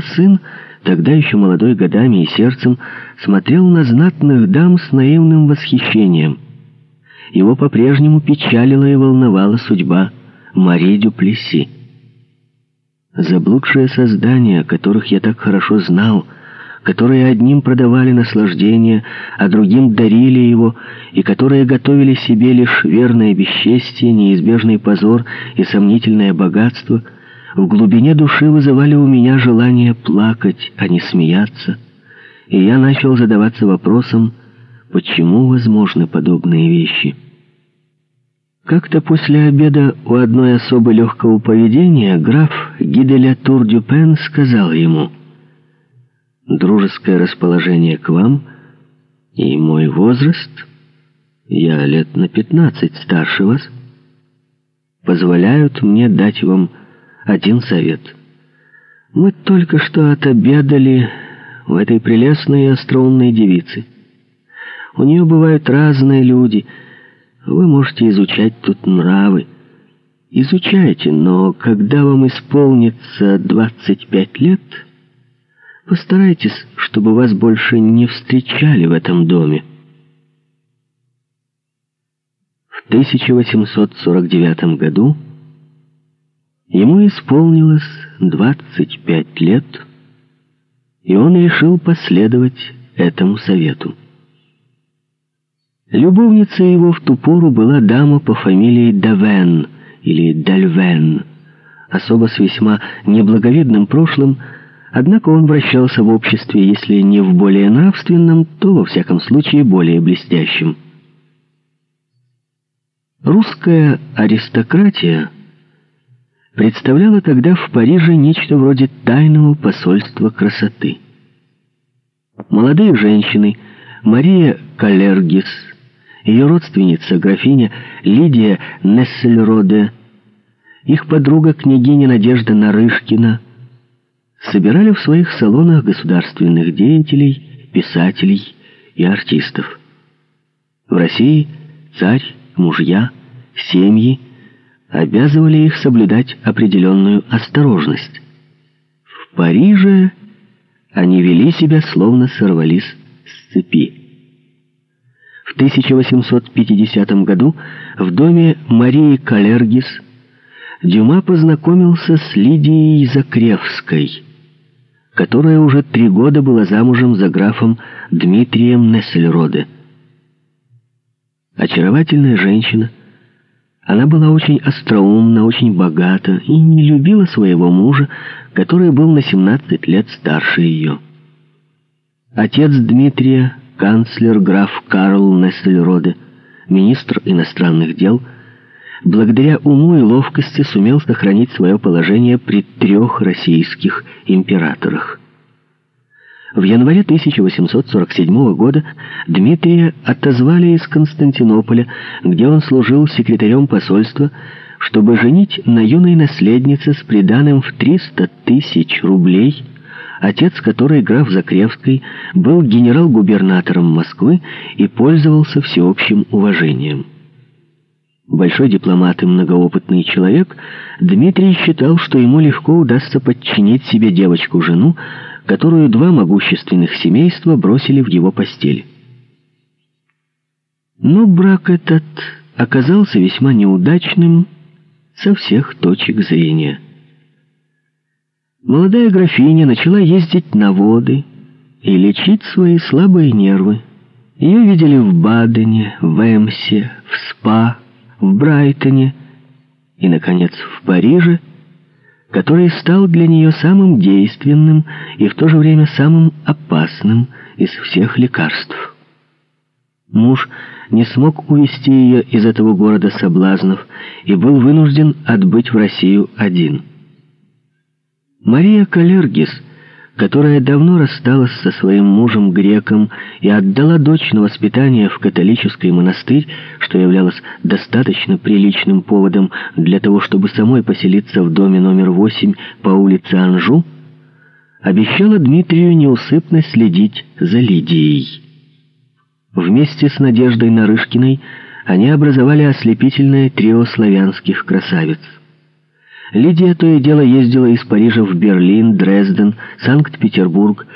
Сын, тогда еще молодой годами и сердцем, смотрел на знатных дам с наивным восхищением. Его по-прежнему печалила и волновала судьба Мари Дюплесси. Заблудшие создания, которых я так хорошо знал, которые одним продавали наслаждение, а другим дарили его, и которые готовили себе лишь верное бесчестие, неизбежный позор и сомнительное богатство, в глубине души вызывали у меня желание плакать, а не смеяться, и я начал задаваться вопросом, почему возможны подобные вещи. Как-то после обеда у одной особо легкого поведения граф Гиделя Тур-Дюпен сказал ему, «Дружеское расположение к вам и мой возраст, я лет на пятнадцать старше вас, позволяют мне дать вам один совет. Мы только что отобедали у этой прелестной и остроумной девицы. У нее бывают разные люди — вы можете изучать тут нравы. Изучайте, но когда вам исполнится 25 лет, постарайтесь, чтобы вас больше не встречали в этом доме. В 1849 году ему исполнилось 25 лет, и он решил последовать этому совету. Любовницей его в ту пору была дама по фамилии Давен или Дальвен, особо с весьма неблаговидным прошлым, однако он вращался в обществе, если не в более нравственном, то, во всяком случае, более блестящем. Русская аристократия представляла тогда в Париже нечто вроде тайного посольства красоты. Молодые женщины, Мария Калергис, ее родственница, графиня Лидия Нессельроде, их подруга, княгиня Надежда Нарышкина, собирали в своих салонах государственных деятелей, писателей и артистов. В России царь, мужья, семьи обязывали их соблюдать определенную осторожность. В Париже они вели себя, словно сорвались с цепи. В 1850 году в доме Марии Калергис Дюма познакомился с Лидией Закревской, которая уже три года была замужем за графом Дмитрием Нессельроде. Очаровательная женщина, она была очень остроумна, очень богата и не любила своего мужа, который был на 17 лет старше ее. Отец Дмитрия канцлер граф Карл Нессельроде, министр иностранных дел, благодаря уму и ловкости сумел сохранить свое положение при трех российских императорах. В январе 1847 года Дмитрия отозвали из Константинополя, где он служил секретарем посольства, чтобы женить на юной наследнице с приданым в 300 тысяч рублей – отец которой, граф Закревский, был генерал-губернатором Москвы и пользовался всеобщим уважением. Большой дипломат и многоопытный человек, Дмитрий считал, что ему легко удастся подчинить себе девочку-жену, которую два могущественных семейства бросили в его постель. Но брак этот оказался весьма неудачным со всех точек зрения. Молодая графиня начала ездить на воды и лечить свои слабые нервы. Ее видели в Бадене, в Эмсе, в Спа, в Брайтоне и, наконец, в Париже, который стал для нее самым действенным и в то же время самым опасным из всех лекарств. Муж не смог увести ее из этого города соблазнов и был вынужден отбыть в Россию один – Мария Калергис, которая давно рассталась со своим мужем-греком и отдала дочь на воспитание в католический монастырь, что являлось достаточно приличным поводом для того, чтобы самой поселиться в доме номер 8 по улице Анжу, обещала Дмитрию неусыпно следить за Лидией. Вместе с Надеждой Нарышкиной они образовали ослепительное трио славянских красавиц. Лидия то и дело ездила из Парижа в Берлин, Дрезден, Санкт-Петербург,